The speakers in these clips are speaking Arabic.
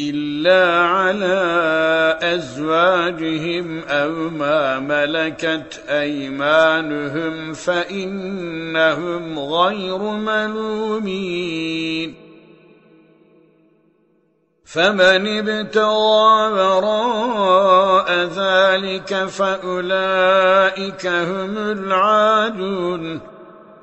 إلا على أزواجهم أو ما ملكت أيمانهم فإنهم غير ملومين فمن ابتغى وراء ذلك فأولئك هم العادون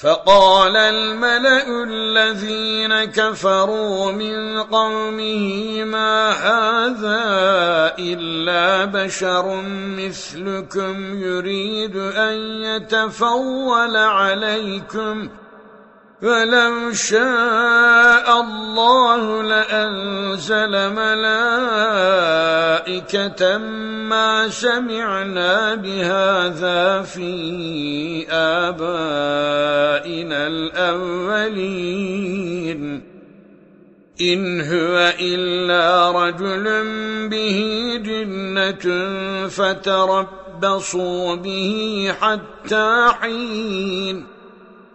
فقال الملأ الذين كفروا من قومه ما هذا إلا بشر مثلكم يريد أن يتفول عليكم فلو شاء الله لأنزل ملائكة ما سمعنا بهذا في آبائنا الأولين. إن هو إلا رجل به جنة فتربصوا به حتى حين.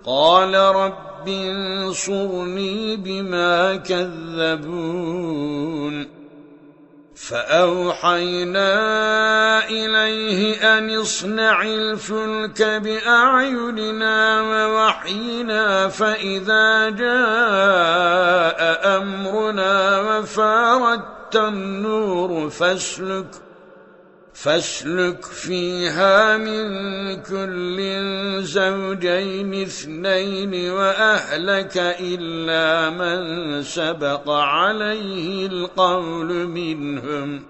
قال رب رب انصرني بما كذبون فأوحينا إليه أن اصنع الفلك بأعيننا ووحينا فإذا جاء أمرنا وفارت النور فاسلك فاسلك فيها من كل زوجين اثنين وأهلك إلا من سبق عليه القول منهم.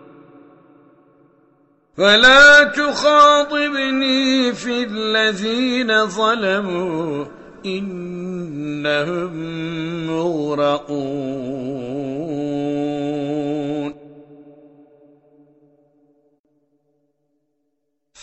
فلا تخاطبني في الذين ظلموا إنهم مغرقون.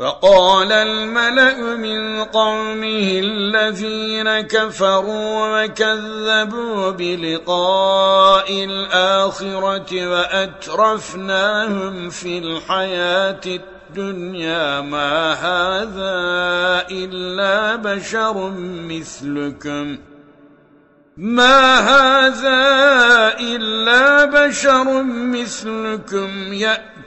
فقال الملأ من قومه الذين كفروا وكذبوا بلقاء الآخرة وأترفناهم في الحياة الدنيا ما هذا إلا بشر مثلكم. ما هذا إلا بشر مثلكم.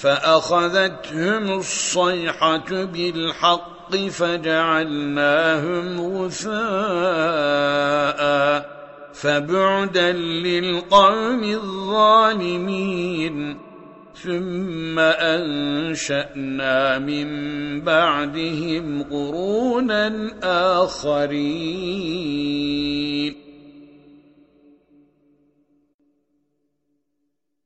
فأخذتهم الصيحة بالحق فجعلناهم غثاء فبعدا للقوم الظالمين ثم أنشأنا من بعدهم قرونا آخرين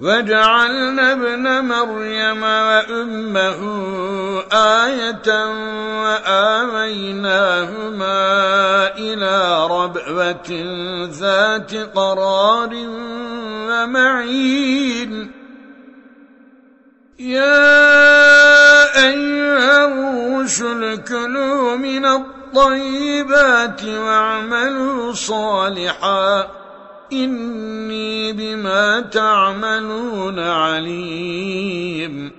وجعلنا ابن مريم وأمه آية وآويناهما إلى ربوة ذات قرار ومعين. يا أيها الرسل كلوا من الطيبات واعملوا صالحاً إني بما تعملون عليم.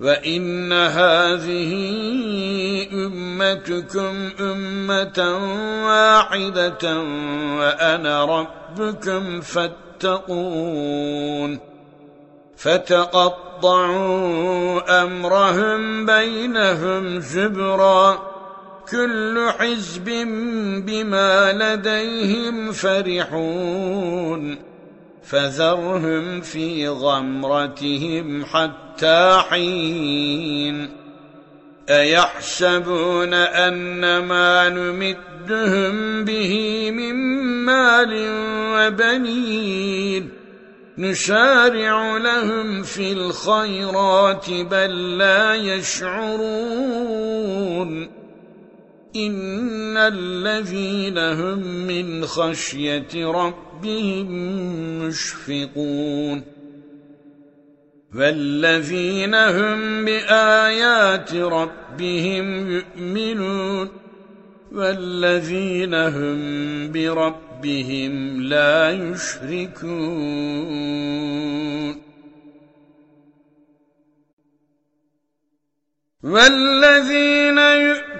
وإن هذه أمتكم أمة واحدة وأنا ربكم فاتقون. فتقطعوا أمرهم بينهم زبراً كل حزب بما لديهم فرحون فذرهم في غمرتهم حتى حين أيحسبون أن ما نمدهم به من مال وبنين نشارع لهم في الخيرات بل لا يشعرون إن الذين هم من خشية ربهم مشفقون والذين هم بآيات ربهم يؤمنون والذين هم بربهم لا يشركون والذين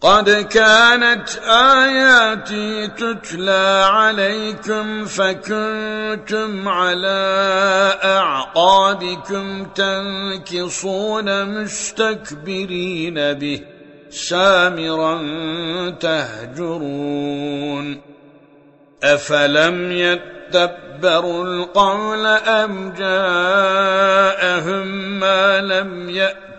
قد كانت آياتي تتلى عليكم فكنتم على أعقابكم تنكصون مستكبرين به سامرا تهجرون أفلم يتبروا القول أم جاءهم ما لم يأت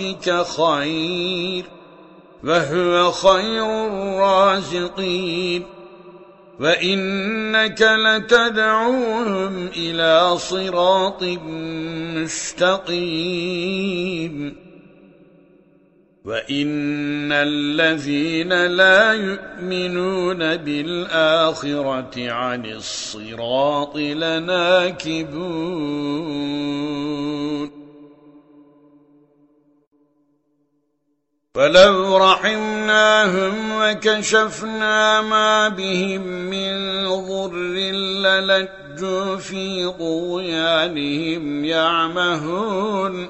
ربك خير وهو خير الرازقين وإنك لتدعوهم إلى صراط مستقيم وإن الذين لا يؤمنون بالآخرة عن الصراط لناكبون فلو رحمناهم وكشفنا ما بهم من ضر للجوا في طغيانهم يعمهون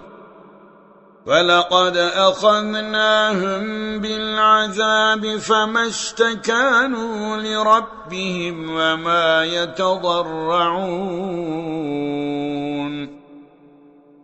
ولقد أخذناهم بالعذاب فما استكانوا لربهم وما يتضرعون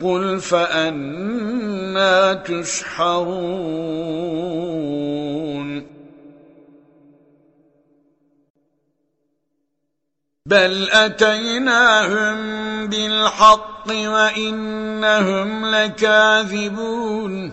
قل فأنا تسحرون بل أتيناهم بالحق وإنهم لكاذبون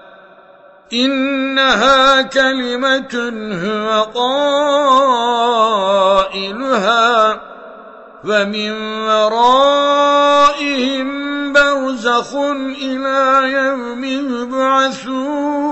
إنها كلمة هو قائلها ومن ورائهم برزخ إلى يوم يبعثون.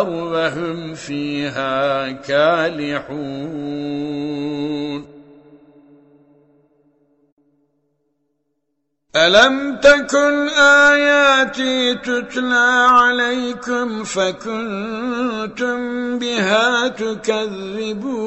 وهم فيها كالحون. ألم تكن آياتي تتلى عليكم فكنتم بها تكذبون؟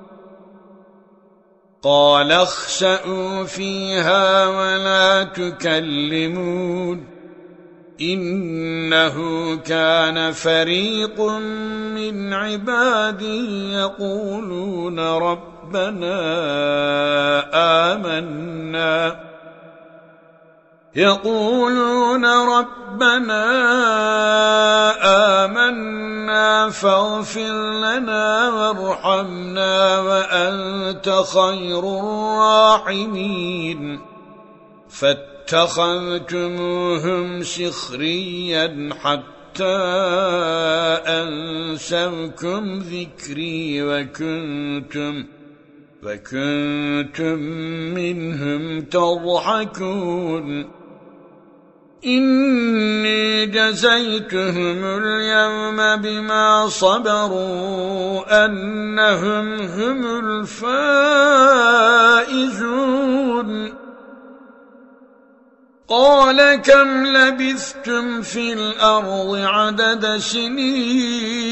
قال اخسأوا فيها ولا تكلمون إنه كان فريق من عبادي يقولون ربنا آمنا. يقولون ربنا آمنا فاغفر لنا وارحمنا وأنت خير الراحمين. فاتخذتموهم سخريا حتى أنسوكم ذكري وكنتم وكنتم منهم تضحكون. إني جزيتهم اليوم بما صبروا أنهم هم الفائزون. قال كم لبثتم في الأرض عدد سنين؟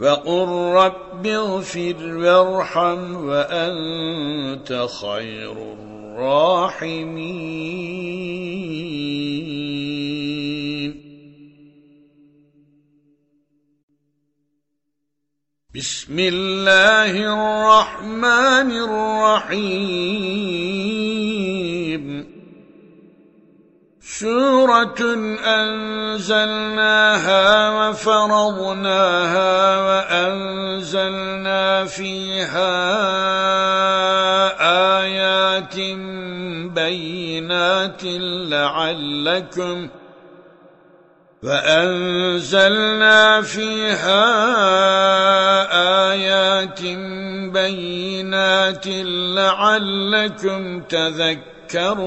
فقل رب اغفر وارحم وأنت خير الراحمين. بسم الله الرحمن الرحيم سورة أنزلناها وفرضناها وأنزلنا فيها آيات بينات لعلكم وأنزلنا فيها آيات بينات لعلكم تذكرون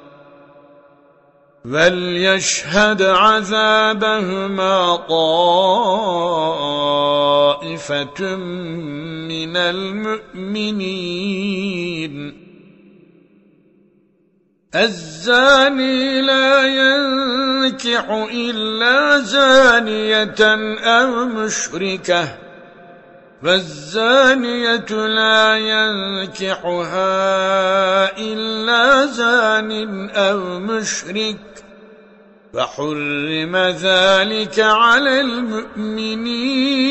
وليشهد عذابهما طائفة من المؤمنين الزاني لا ينكح إلا زانية أو مشركة فالزانية لا ينكحها إلا زان أو مشرك فحرم ذلك على المؤمنين.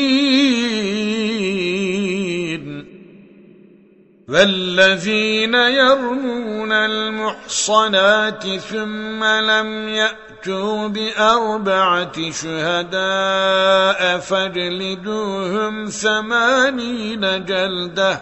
والذين يرمون المحصنات ثم لم يأتوا بأربعة شهداء فاجلدوهم ثمانين جلدة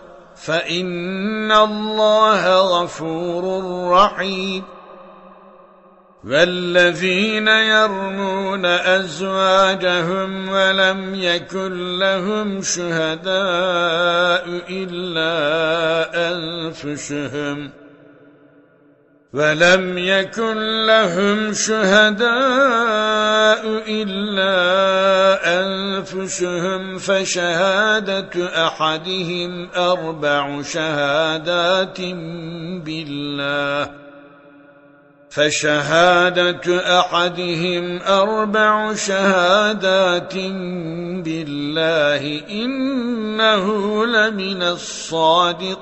فإن الله غفور رحيم. والذين يرمون أزواجهم ولم يكن لهم شهداء إلا أنفسهم ولم يكن لهم شهداء أنفسهم فشهادة أحدهم أربع شهادات بالله. فشهادة أحدهم أربع شهادات بالله إنه لمن الصادقين.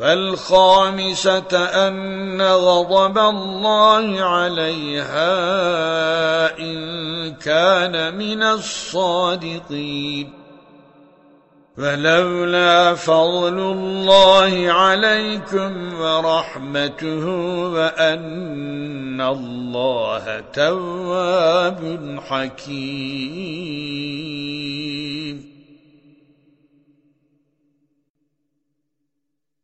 فالخامسة أن غضب الله عليها إن كان من الصادقين. فلولا فضل الله عليكم ورحمته وأن الله تواب حكيم.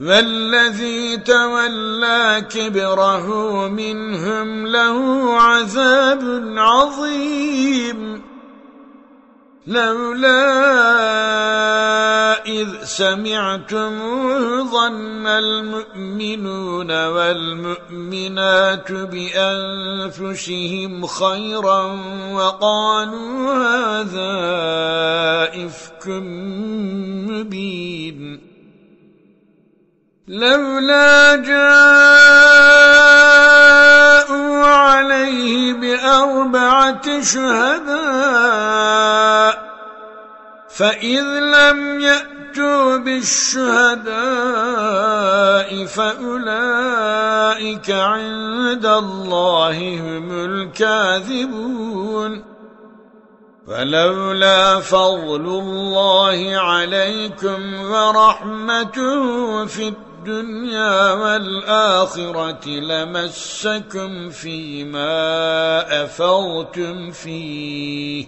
والذي تولى كبره منهم له عذاب عظيم لولا إذ سمعتموه ظن المؤمنون والمؤمنات بأنفسهم خيرا وقالوا هذا إفك مبين لولا جاءوا عليه بأربعة شهداء فإذ لم يأتوا بالشهداء فأولئك عند الله هم الكاذبون. فلولا فضل الله عليكم ورحمته في الدنيا الدنيا والآخرة لمسكم فيما أفوتم فيه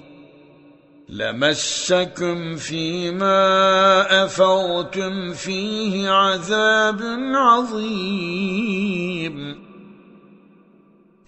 لمسكم فيما أفوتم فيه عذاب عظيم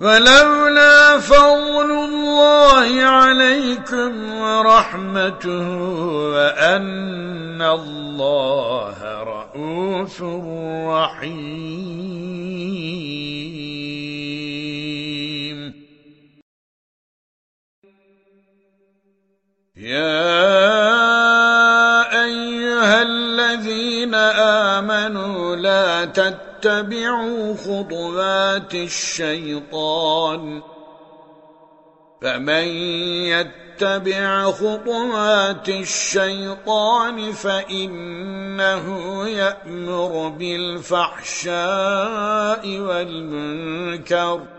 ولولا فضل الله عليكم ورحمته وأن الله رؤوف رحيم. يا أيها الذين آمنوا لا تتبعوا خطوات الشيطان فمن يتبع خطوات الشيطان فإنه يأمر بالفحشاء والمنكر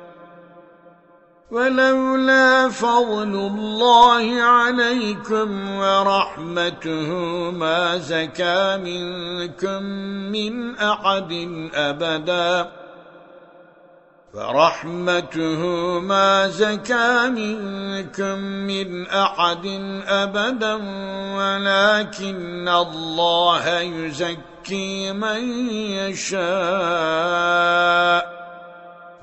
ولولا فضل الله عليكم ورحمته ما زكى منكم من أحد أبداً. فرحمته ما زكى منكم من أحد أبدا ولكن الله يزكي من يشاء.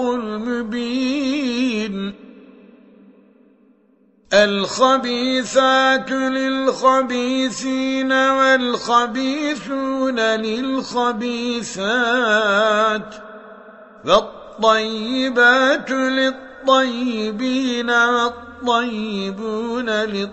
المبين. الخبيثات للخبيثين والخبيثون للخبيثات. والطيبات للطيبين والطيبون للطيبات.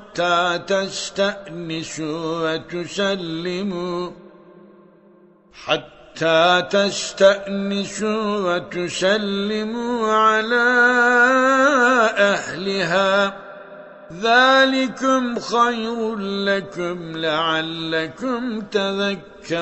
تستأنسوا وتسلموا حتى حتى تستأنسوا وتسلموا على أهلها. ذلكم خير لكم لعلكم تذكرون.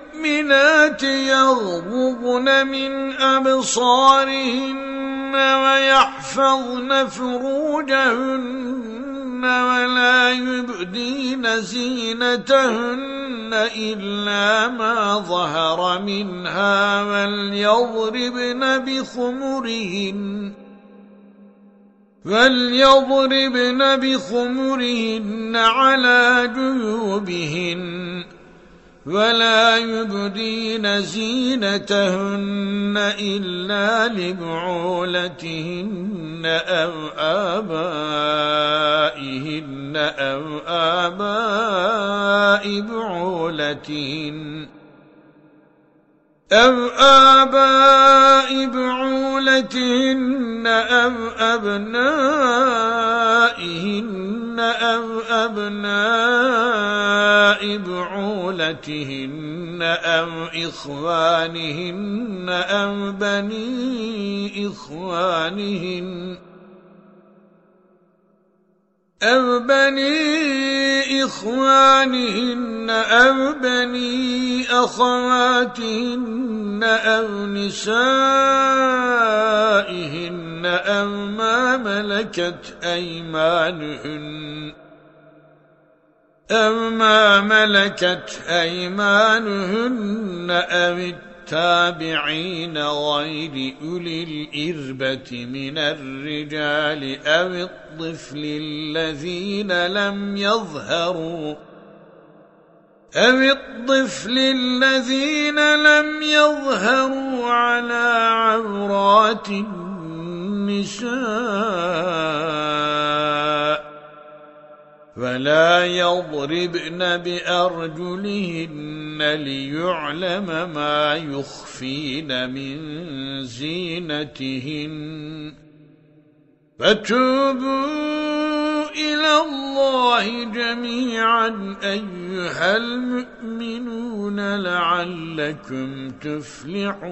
للمؤمنات يغضبن من أبصارهن ويحفظن فروجهن ولا يبدين زينتهن إلا ما ظهر منها وليضربن بخمرهن فليضربن بخمرهن على جيوبهن ولا يبدين زينتهن إلا لبعولتهن أو آبائهن أو آباء بعولتهن. أو آباء بعولتهن أو أبنائهن أو أبناء بعولتهن أو إخوانهن أو بني إخوانهن أو بني إخوانهن أو بني أخواتهن أو نسائهن أو ما ملكت أيمانهن أو ما ملكت أيمانهن أو التابعين غير أولي الإربة من الرجال أو الطفل الذين لم يظهروا أو الطفل الذين لم يظهروا على عورات النساء فلا يضربن بأرجلهن ليعلم ما يخفين من زينتهن. فتوبوا إلى الله جميعا أيها المؤمنون لعلكم تفلحون.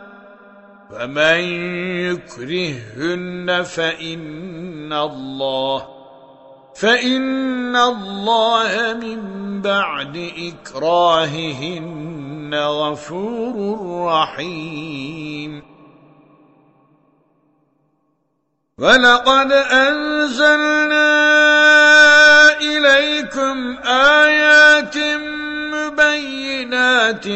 فمن يكرهن فإن الله فإن الله من بعد إكراههن غفور رحيم. ولقد أنزلنا إليكم آيات مبينات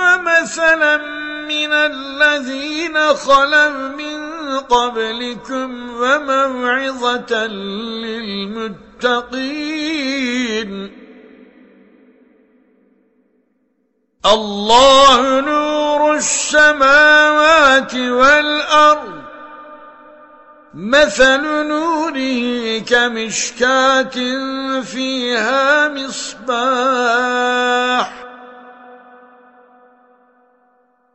ومثلا من الذين خلوا من قبلكم وموعظة للمتقين. الله نور السماوات والأرض. مثل نوره كمشكات فيها مصباح.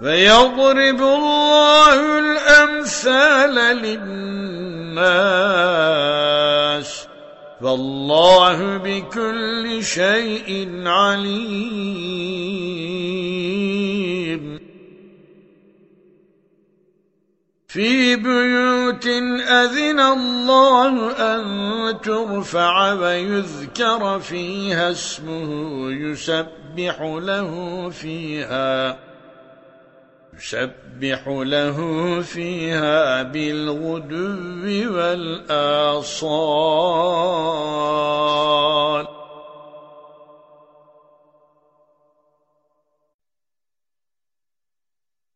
فيضرب الله الأمثال للناس فالله بكل شيء عليم. في بيوت أذن الله أن ترفع ويذكر فيها اسمه يسبح له فيها يسبح له فيها بالغدو والآصال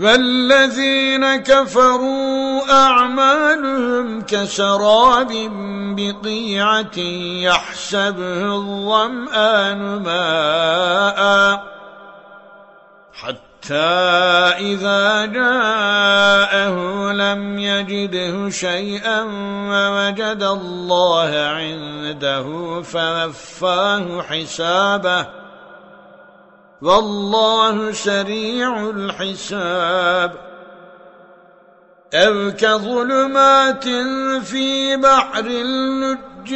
والذين كفروا أعمالهم كسراب بقيعة يحسبه الظمآن ماء حتى إذا جاءه لم يجده شيئا ووجد الله عنده فوفاه حسابه والله سريع الحساب. أو كظلمات في بحر اللج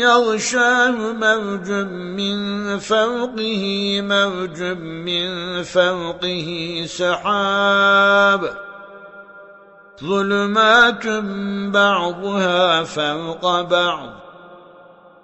يغشاه موج من فوقه موج من فوقه سحاب. ظلمات بعضها فوق بعض.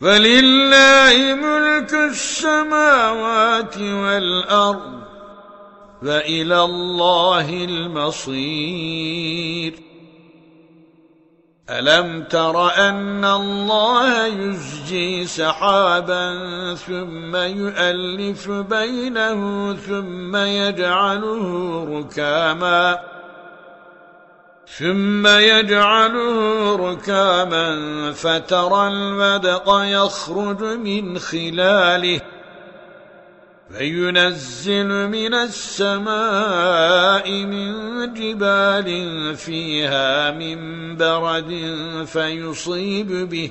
فلله ملك السماوات والأرض وإلى الله المصير ألم تر أن الله يزجي سحابا ثم يؤلف بينه ثم يجعله ركاماً ثم يجعله ركاما فترى الودق يخرج من خلاله فينزل من السماء من جبال فيها من برد فيصيب به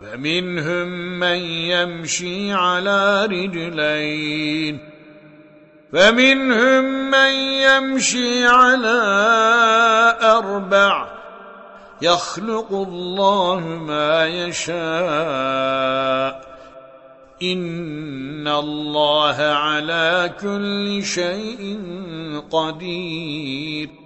فمنهم من يمشي على رجلين فمنهم من يمشي على أربع يخلق الله ما يشاء إن الله على كل شيء قدير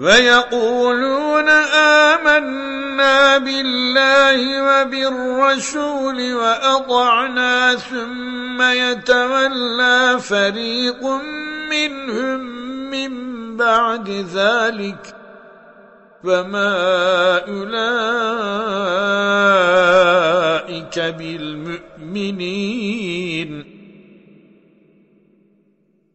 ويقولون آمنا بالله وبالرسول وأطعنا ثم يتولى فريق منهم من بعد ذلك فما أولئك بالمؤمنين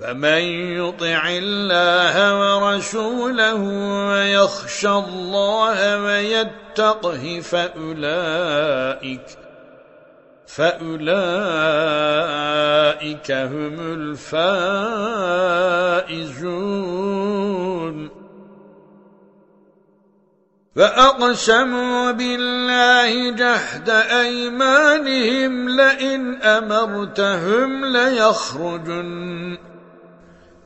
فمن يطع الله ورسوله ويخشى الله ويتقه فأولئك فأولئك هم الفائزون فأقسموا بالله جهد أيمانهم لئن أمرتهم ليخرجن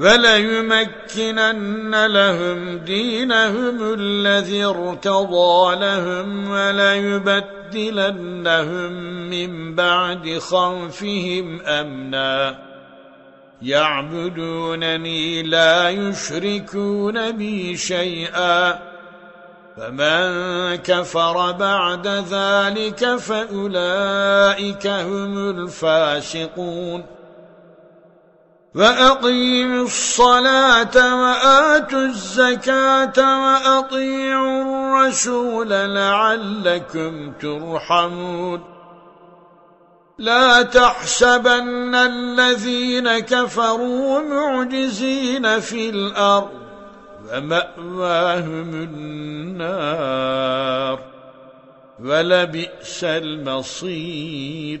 وليمكنن لهم دينهم الذي ارتضى لهم وليبدلنهم من بعد خوفهم أمنا. يعبدونني لا يشركون بي شيئا. فمن كفر بعد ذلك فأولئك هم الفاسقون. وأقيموا الصلاة وآتوا الزكاة وأطيعوا الرسول لعلكم ترحمون لا تحسبن الذين كفروا معجزين في الأرض ومأواهم النار ولبئس المصير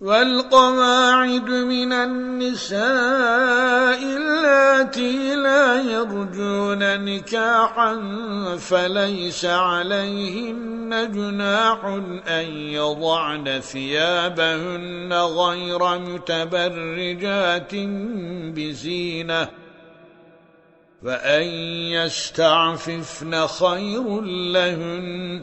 والقواعد من النساء اللاتي لا يرجون نكاحا فليس عليهن جناح أن يضعن ثيابهن غير متبرجات بزينة وأن يستعففن خير لهن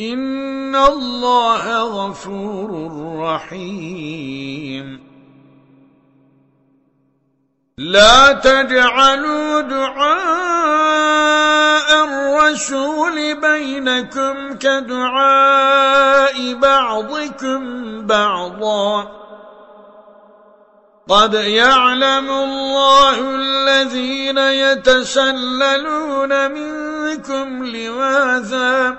إن الله غفور رحيم لا تجعلوا دعاء الرسول بينكم كدعاء بعضكم بعضا قد يعلم الله الذين يتسللون منكم لواذا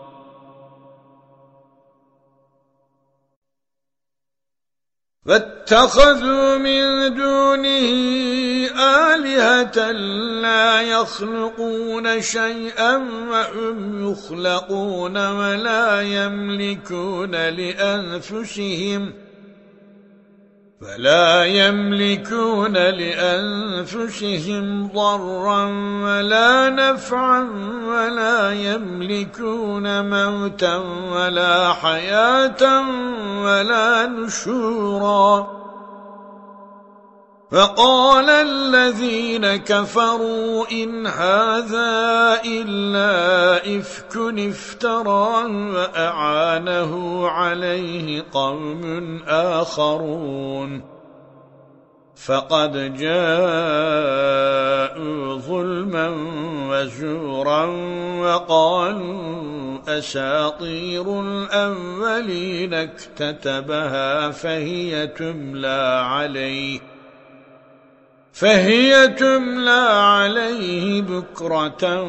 فاتخذوا من دونه آلهة لا يخلقون شيئا وهم يخلقون ولا يملكون لأنفسهم فلا يملكون لأنفسهم ضرا ولا نفعا ولا يملكون موتا ولا حياة ولا نشورا فقال الذين كفروا إن هذا إلا إفك افترى وأعانه عليه قوم آخرون. فقد جاءوا ظلما وزورا وقالوا أساطير الأولين اكتتبها فهي تملى عليه. فهي تملى عليه بكرة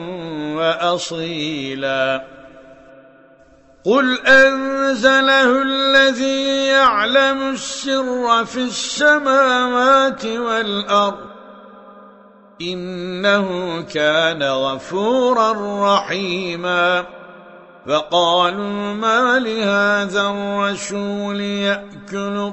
وأصيلا. قل أنزله الذي يعلم السر في السماوات والأرض إنه كان غفورا رحيما. فقالوا ما لهذا الرسول يأكل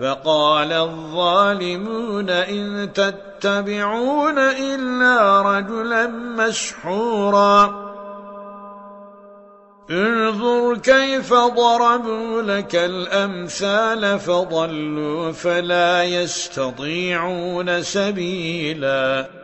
فقال الظالمون إن تتبعون إلا رجلا مسحورا. انظر كيف ضربوا لك الأمثال فضلوا فلا يستطيعون سبيلاً.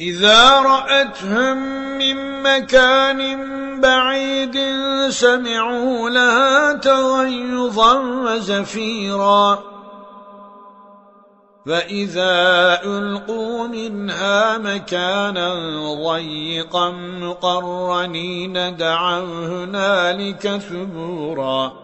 إذا رأتهم من مكان بعيد سمعوا لها تغيظا وزفيرا. فإذا ألقوا منها مكانا ضيقا مقرنين دعوا هنالك ثبورا.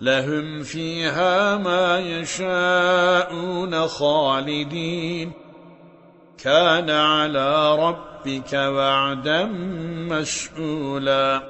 لهم فيها ما يشاءون خالدين. كان على ربك وعدا مسئولا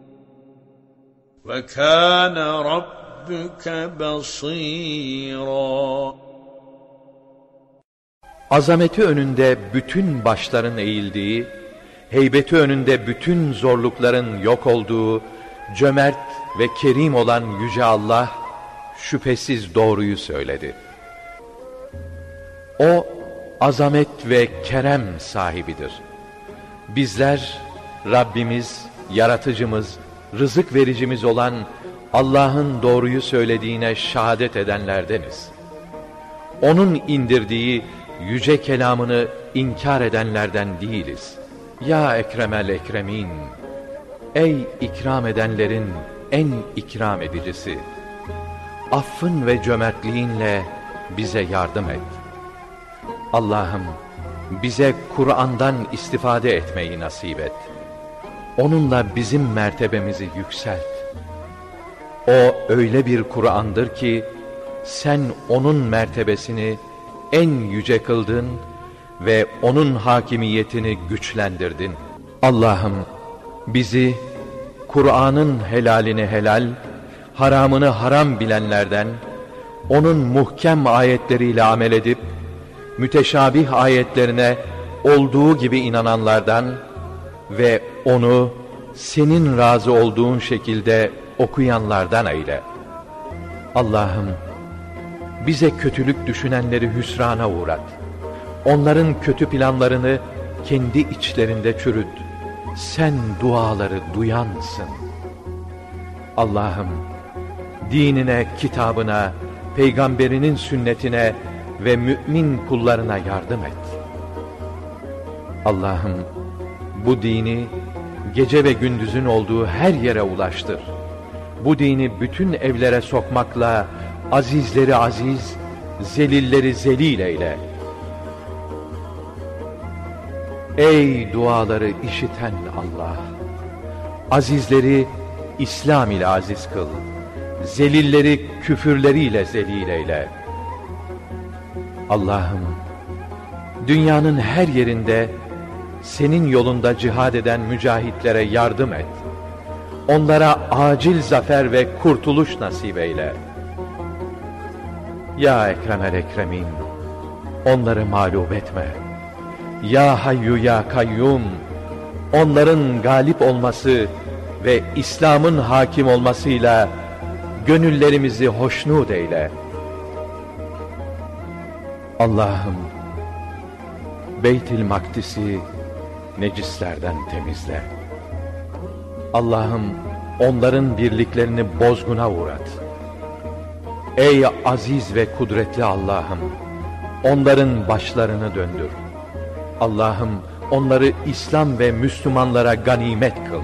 وَكَانَ رَبُّكَ بَصِيرًا Azameti önünde bütün başların eğildiği, heybeti önünde bütün zorlukların yok olduğu, cömert ve kerim olan Yüce Allah, şüphesiz doğruyu söyledi. O, azamet ve kerem sahibidir. Bizler, Rabbimiz, Yaratıcımız, rızık vericimiz olan Allah'ın doğruyu söylediğine şahadet edenlerdeniz. Onun indirdiği yüce kelamını inkar edenlerden değiliz. Ya Ekremel Ekremin! Ey ikram edenlerin en ikram edicisi! Affın ve cömertliğinle bize yardım et. Allah'ım bize Kur'an'dan istifade etmeyi nasip et.'' Onunla bizim mertebemizi yükselt. O öyle bir Kur'an'dır ki, sen onun mertebesini en yüce kıldın ve onun hakimiyetini güçlendirdin. Allah'ım bizi Kur'an'ın helalini helal, haramını haram bilenlerden, onun muhkem ayetleriyle amel edip, müteşabih ayetlerine olduğu gibi inananlardan, ve onu senin razı olduğun şekilde okuyanlardan eyle. Allah'ım bize kötülük düşünenleri hüsrana uğrat. Onların kötü planlarını kendi içlerinde çürüt. Sen duaları duyansın. Allah'ım dinine, kitabına, peygamberinin sünnetine ve mümin kullarına yardım et. Allah'ım bu dini gece ve gündüzün olduğu her yere ulaştır. Bu dini bütün evlere sokmakla azizleri aziz, zelilleri zelil eyle. Ey duaları işiten Allah! Azizleri İslam ile aziz kıl. Zelilleri küfürleriyle zelil eyle. Allah'ım, dünyanın her yerinde senin yolunda cihad eden mücahitlere yardım et. Onlara acil zafer ve kurtuluş nasip eyle. Ya Ekremel Ekremin, onları mağlup etme. Ya Hayyu Ya Kayyum, onların galip olması ve İslam'ın hakim olmasıyla gönüllerimizi hoşnut eyle. Allah'ım, Beytil Makdis'i necislerden temizle. Allah'ım onların birliklerini bozguna uğrat. Ey aziz ve kudretli Allah'ım, onların başlarını döndür. Allah'ım onları İslam ve Müslümanlara ganimet kıl.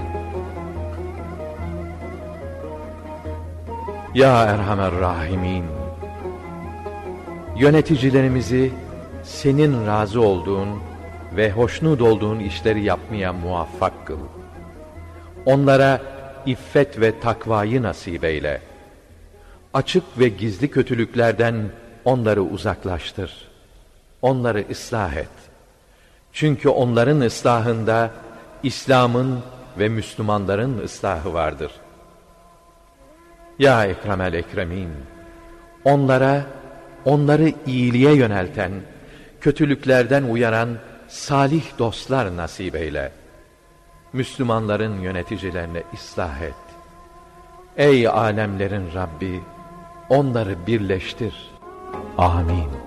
Ya Erhamer Rahimin, yöneticilerimizi senin razı olduğun ve hoşnut olduğun işleri yapmaya muvaffak kıl. Onlara iffet ve takvayı nasip eyle. Açık ve gizli kötülüklerden onları uzaklaştır. Onları ıslah et. Çünkü onların ıslahında İslam'ın ve Müslümanların ıslahı vardır. Ya Ekremel Ekremin, onlara, onları iyiliğe yönelten, kötülüklerden uyaran salih dostlar nasip eyle. Müslümanların yöneticilerine ıslah et. Ey alemlerin Rabbi, onları birleştir. Amin.